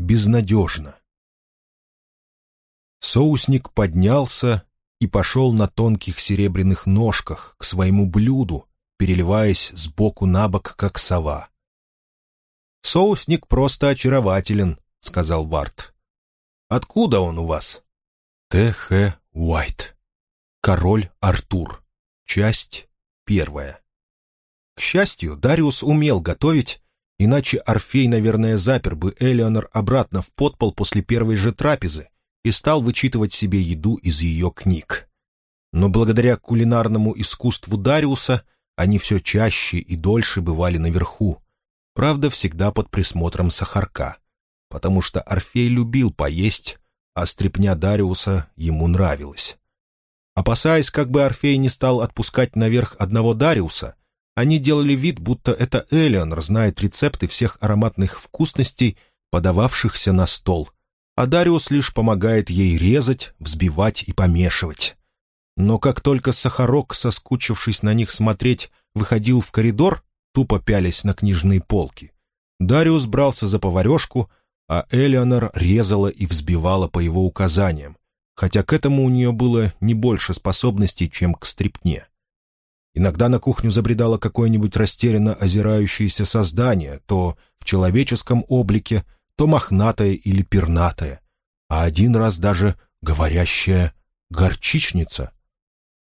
безнадежно. Соусник поднялся и пошел на тонких серебряных ножках к своему блюду, переливаясь сбоку на бок, как сова. «Соусник просто очарователен», — сказал Варт. «Откуда он у вас?» «Т.Х. Уайт. Король Артур. Часть первая». К счастью, Дариус умел готовить, иначе Орфей, наверное, запер бы Элеонор обратно в подпол после первой же трапезы и стал вычитывать себе еду из ее книг. Но благодаря кулинарному искусству Дариуса они все чаще и дольше бывали наверху, правда, всегда под присмотром Сахарка, потому что Орфей любил поесть, а стрепня Дариуса ему нравилась. Опасаясь, как бы Орфей не стал отпускать наверх одного Дариуса, они делали вид, будто это Элеонор знает рецепты всех ароматных вкусностей, подававшихся на стол, а Дариус лишь помогает ей резать, взбивать и помешивать. Но как только Сахарок, соскучившись на них смотреть, выходил в коридор, тупо пялись на книжные полки, Дариус брался за поварешку, а Элеонор резала и взбивала по его указаниям, хотя к этому у нее было не больше способностей, чем к стрипне. Иногда на кухню забредало какое-нибудь растерянно озирающееся создание, то в человеческом облике, то мохнатое или пернатое, а один раз даже говорящая горчичница.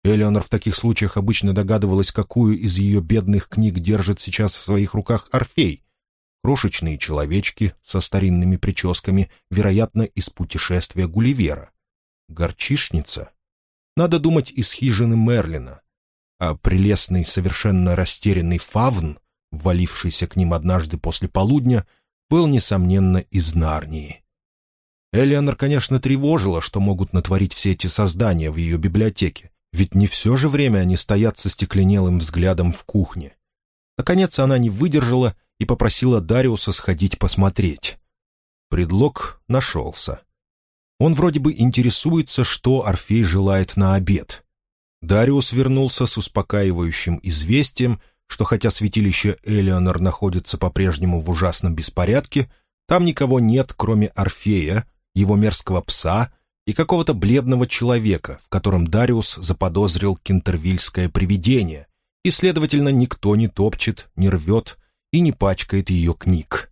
Элеонор в таких случаях обычно догадывалась, какую из ее бедных книг держит сейчас в своих руках Орфей. Крошечные человечки со старинными прическами, вероятно, из путешествия Гулливера. Горчишница? Надо думать, из хижины Мерлина. А прелестный, совершенно растерянный фавн, ввалившийся к ним однажды после полудня, был, несомненно, из Нарнии. Элеонор, конечно, тревожила, что могут натворить все эти создания в ее библиотеке, ведь не все же время они стоят со стекленелым взглядом в кухне. Наконец она не выдержала и попросила Дариуса сходить посмотреть. Предлог нашелся. Он вроде бы интересуется, что Орфей желает на обед. Дариус вернулся с успокаивающим известием, что хотя святилище Элеонор находится по-прежнему в ужасном беспорядке, там никого нет, кроме Орфея, его мерзкого пса и какого-то бледного человека, в котором Дариус заподозрил кентервильское привидение, и, следовательно, никто не топчет, не рвет и не пачкает ее книг.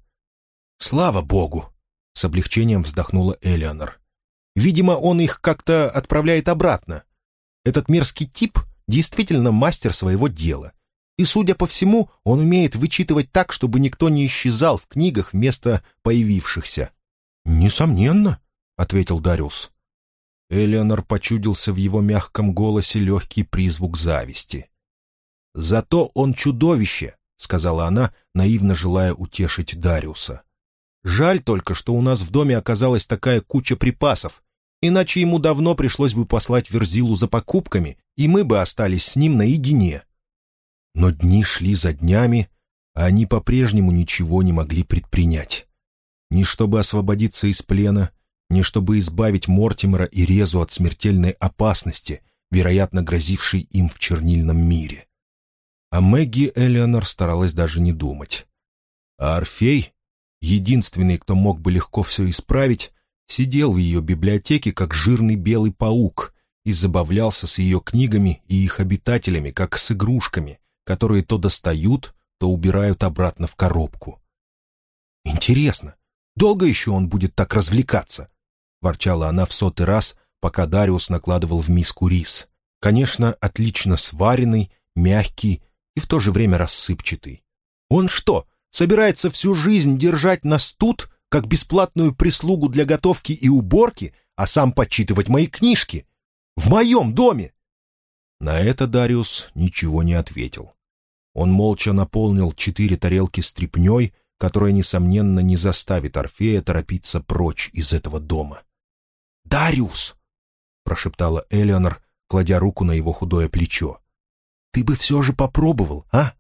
«Слава Богу!» — с облегчением вздохнула Элеонор. Видимо, он их как-то отправляет обратно. Этот мерзкий тип действительно мастер своего дела. И, судя по всему, он умеет вычитывать так, чтобы никто не исчезал в книгах вместо появившихся. «Несомненно», — ответил Дариус. Элеонор почудился в его мягком голосе легкий призвук зависти. «Зато он чудовище», — сказала она, наивно желая утешить Дариуса. «Жаль только, что у нас в доме оказалась такая куча припасов, Иначе ему давно пришлось бы послать Верзилу за покупками, и мы бы остались с ним наедине. Но дни шли за днями, а они по-прежнему ничего не могли предпринять. Ни чтобы освободиться из плена, ни чтобы избавить Мортимера и Резу от смертельной опасности, вероятно, грозившей им в чернильном мире. А Мэгги Элеонор старалась даже не думать. А Орфей, единственный, кто мог бы легко все исправить, сидел в ее библиотеке, как жирный белый паук, и забавлялся с ее книгами и их обитателями, как с игрушками, которые то достают, то убирают обратно в коробку. «Интересно, долго еще он будет так развлекаться?» — ворчала она в сотый раз, пока Дариус накладывал в миску рис. Конечно, отлично сваренный, мягкий и в то же время рассыпчатый. «Он что, собирается всю жизнь держать нас тут, как бесплатную прислугу для готовки и уборки, а сам подчитывать мои книжки. В моем доме!» На это Дариус ничего не ответил. Он молча наполнил четыре тарелки стрипней, которая, несомненно, не заставит Орфея торопиться прочь из этого дома. «Дариус!» — прошептала Элеонор, кладя руку на его худое плечо. «Ты бы все же попробовал, а?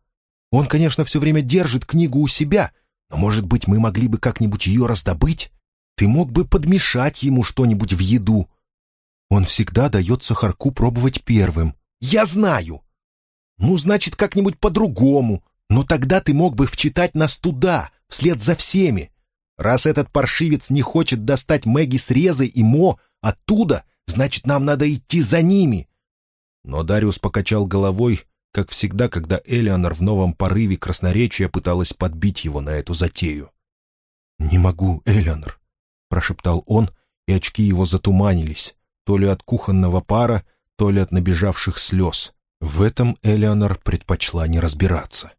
Он, конечно, все время держит книгу у себя, но, может быть, мы могли бы как-нибудь ее раздобыть? Ты мог бы подмешать ему что-нибудь в еду. Он всегда дает Сахарку пробовать первым. Я знаю. Ну, значит, как-нибудь по-другому. Но тогда ты мог бы вчитать нас туда, вслед за всеми. Раз этот паршивец не хочет достать Мэгги с Резой и Мо оттуда, значит, нам надо идти за ними. Но Дариус покачал головой, как всегда, когда Элеонор в новом порыве красноречия пыталась подбить его на эту затею. «Не могу, Элеонор», — прошептал он, и очки его затуманились, то ли от кухонного пара, то ли от набежавших слез. В этом Элеонор предпочла не разбираться.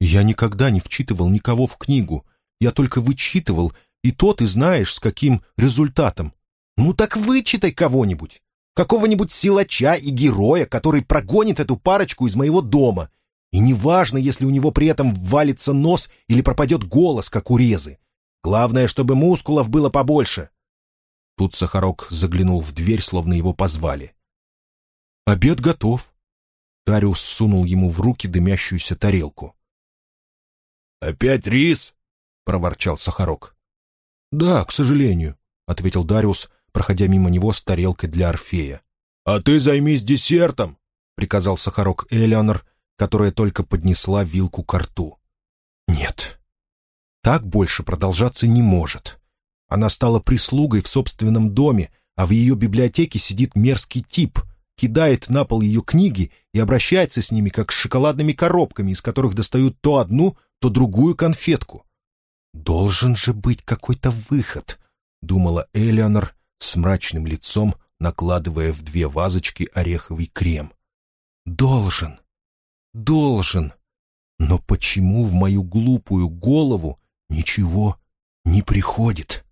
«Я никогда не вчитывал никого в книгу. Я только вычитывал, и то ты знаешь, с каким результатом. Ну так вычитай кого-нибудь. Какого-нибудь силача и героя, который прогонит эту парочку из моего дома. И неважно, если у него при этом валится нос или пропадет голос, как у резы. Главное, чтобы мускулов было побольше». Тут Сахарок заглянул в дверь, словно его позвали. «Обед готов». Дариус сунул ему в руки дымящуюся тарелку. «Опять рис?» — проворчал Сахарок. «Да, к сожалению», — ответил Дариус, проходя мимо него с тарелкой для Орфея. «А ты займись десертом», — приказал Сахарок Элеонор, которая только поднесла вилку к рту. «Нет, так больше продолжаться не может. Она стала прислугой в собственном доме, а в ее библиотеке сидит мерзкий тип, кидает на пол ее книги и обращается с ними, как с шоколадными коробками, из которых достают то одну, то другую конфетку. «Должен же быть какой-то выход», — думала Элеонор с мрачным лицом, накладывая в две вазочки ореховый крем. «Должен, должен. Но почему в мою глупую голову ничего не приходит?»